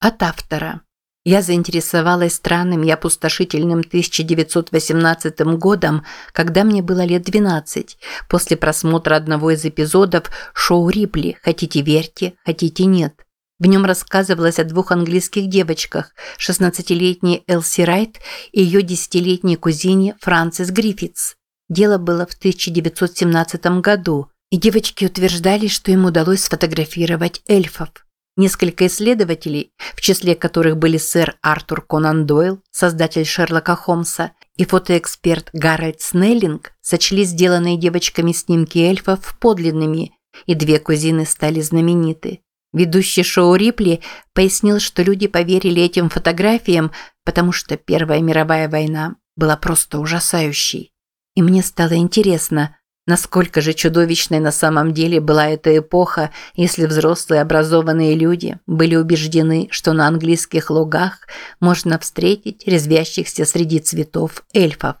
От автора. Я заинтересовалась странным и опустошительным 1918 годом, когда мне было лет 12, после просмотра одного из эпизодов шоу Рипли «Хотите верьте, хотите нет». В нем рассказывалось о двух английских девочках, 16-летней Элси Райт и ее 10-летней кузине Франсис Гриффитс. Дело было в 1917 году, и девочки утверждали, что им удалось сфотографировать эльфов. Несколько исследователей, в числе которых были сэр Артур Конан Дойл, создатель Шерлока Холмса, и фотоэксперт Гарольд Снеллинг, сочли сделанные девочками снимки эльфов подлинными, и две кузины стали знамениты. Ведущий шоу Рипли пояснил, что люди поверили этим фотографиям, потому что Первая мировая война была просто ужасающей. И мне стало интересно, насколько же чудовищной на самом деле была эта эпоха, если взрослые образованные люди были убеждены, что на английских лугах можно встретить резвящихся среди цветов эльфов.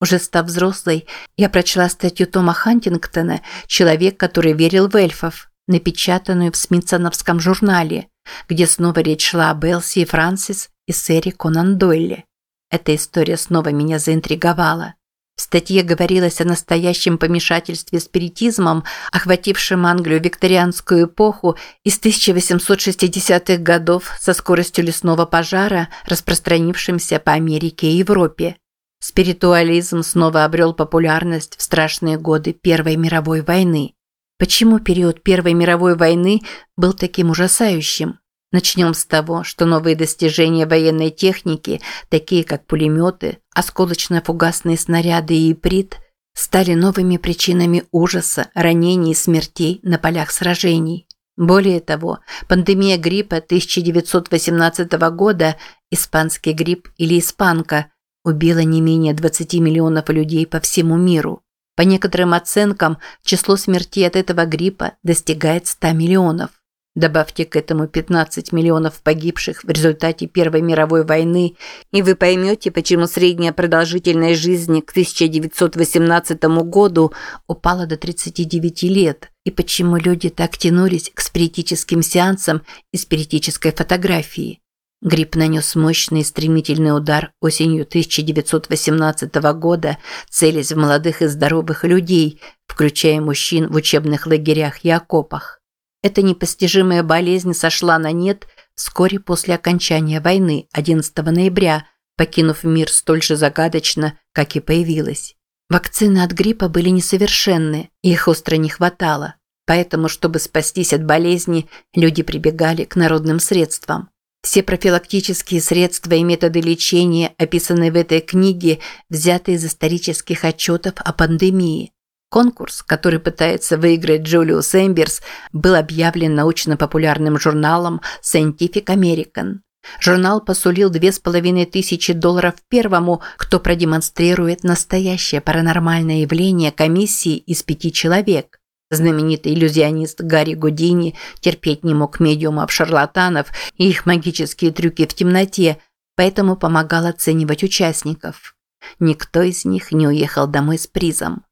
Уже став взрослой, я прочла статью Тома Хантингтона «Человек, который верил в эльфов», напечатанную в Смитсоновском журнале, где снова речь шла об Элси и Франсис и сэре Конан Дойле. Эта история снова меня заинтриговала. В статье говорилось о настоящем помешательстве спиритизмом, охватившем Англию викторианскую эпоху из 1860-х годов со скоростью лесного пожара, распространившимся по Америке и Европе. Спиритуализм снова обрел популярность в страшные годы Первой мировой войны. Почему период Первой мировой войны был таким ужасающим? Начнем с того, что новые достижения военной техники, такие как пулеметы, осколочно-фугасные снаряды и иприт, стали новыми причинами ужаса, ранений и смертей на полях сражений. Более того, пандемия гриппа 1918 года, испанский грипп или испанка, убила не менее 20 миллионов людей по всему миру. По некоторым оценкам, число смертей от этого гриппа достигает 100 миллионов. Добавьте к этому 15 миллионов погибших в результате Первой мировой войны, и вы поймете, почему средняя продолжительность жизни к 1918 году упала до 39 лет, и почему люди так тянулись к спиритическим сеансам и спиритической фотографии. Грипп нанес мощный и стремительный удар осенью 1918 года, целясь в молодых и здоровых людей, включая мужчин в учебных лагерях и окопах. Эта непостижимая болезнь сошла на нет вскоре после окончания войны 11 ноября, покинув мир столь же загадочно, как и появилась. Вакцины от гриппа были несовершенны, их остро не хватало. Поэтому, чтобы спастись от болезни, люди прибегали к народным средствам. Все профилактические средства и методы лечения, описанные в этой книге, взяты из исторических отчетов о пандемии. Конкурс, который пытается выиграть Джулиус Эмберс, был объявлен научно-популярным журналом Scientific American. Журнал посулил две с половиной тысячи долларов первому, кто продемонстрирует настоящее паранормальное явление комиссии из пяти человек. Знаменитый иллюзионист Гарри Гудини терпеть не мог медиумов-шарлатанов и их магические трюки в темноте, поэтому помогал оценивать участников. Никто из них не уехал домой с призом.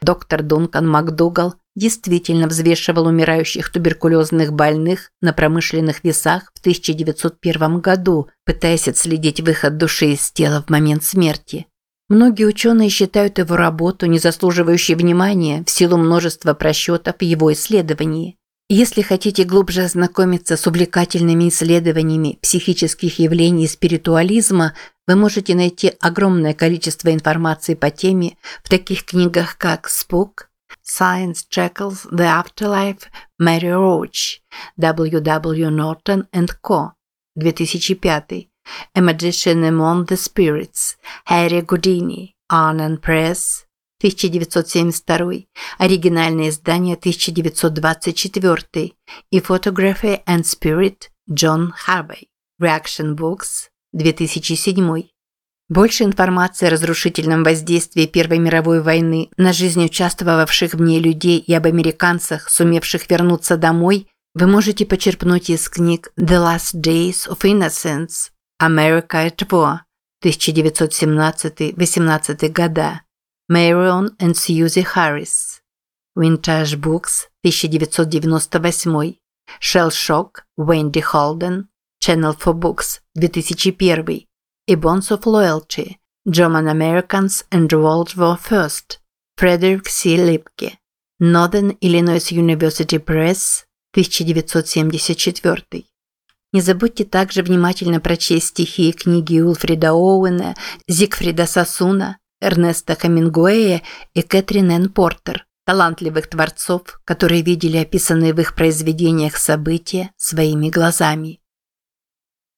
Доктор Дункан МакДугал действительно взвешивал умирающих туберкулезных больных на промышленных весах в 1901 году, пытаясь отследить выход души из тела в момент смерти. Многие ученые считают его работу не заслуживающей внимания в силу множества просчетов его исследований. Если хотите глубже ознакомиться с увлекательными исследованиями психических явлений и спиритуализма, вы можете найти огромное количество информации по теме в таких книгах, как «Spook», Science Jackals, The Afterlife, Mary Roach, W. W. Norton and Co. 2005 A Magician Among the Spirits, Harry Houdini, Annan Press, 1972, оригинальное издание 1924 и Photography and Spirit, Джон Харвей, Reaction Books, 2007. Больше информации о разрушительном воздействии Первой мировой войны на жизнь участвовавших в ней людей и об американцах, сумевших вернуться домой, вы можете почерпнуть из книг The Last Days of Innocence America at War 1917-18 года. Marion and Susie Harris. Vintage Books 1998. Shell Shock Wendy Holden. Channel for Books, 2001. и Bonds of Loyalty, German Americans and the World War First, Фредерик Си Липке, Northern Illinois University Press, 1974. Не забудьте также внимательно прочесть стихи и книги Улфрида Оуэна, Зигфрида Сасуна, Эрнеста Хамингуэя и Кэтрин Энн Портер, талантливых творцов, которые видели описанные в их произведениях события своими глазами.